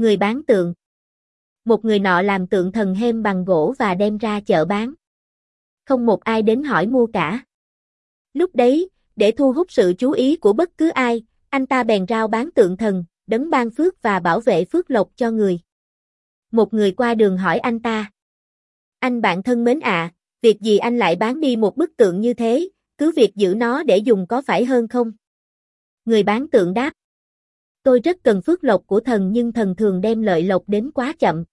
Người bán tượng. Một người nọ làm tượng thần hêm bằng gỗ và đem ra chợ bán. Không một ai đến hỏi mua cả. Lúc đấy, để thu hút sự chú ý của bất cứ ai, anh ta bèn rao bán tượng thần, đấng ban phước và bảo vệ phước lộc cho người. Một người qua đường hỏi anh ta. Anh bạn thân mến ạ, việc gì anh lại bán đi một bức tượng như thế, cứ việc giữ nó để dùng có phải hơn không? Người bán tượng đáp. Tôi rất cần phước lộc của thần nhưng thần thường đem lợi lộc đến quá chậm.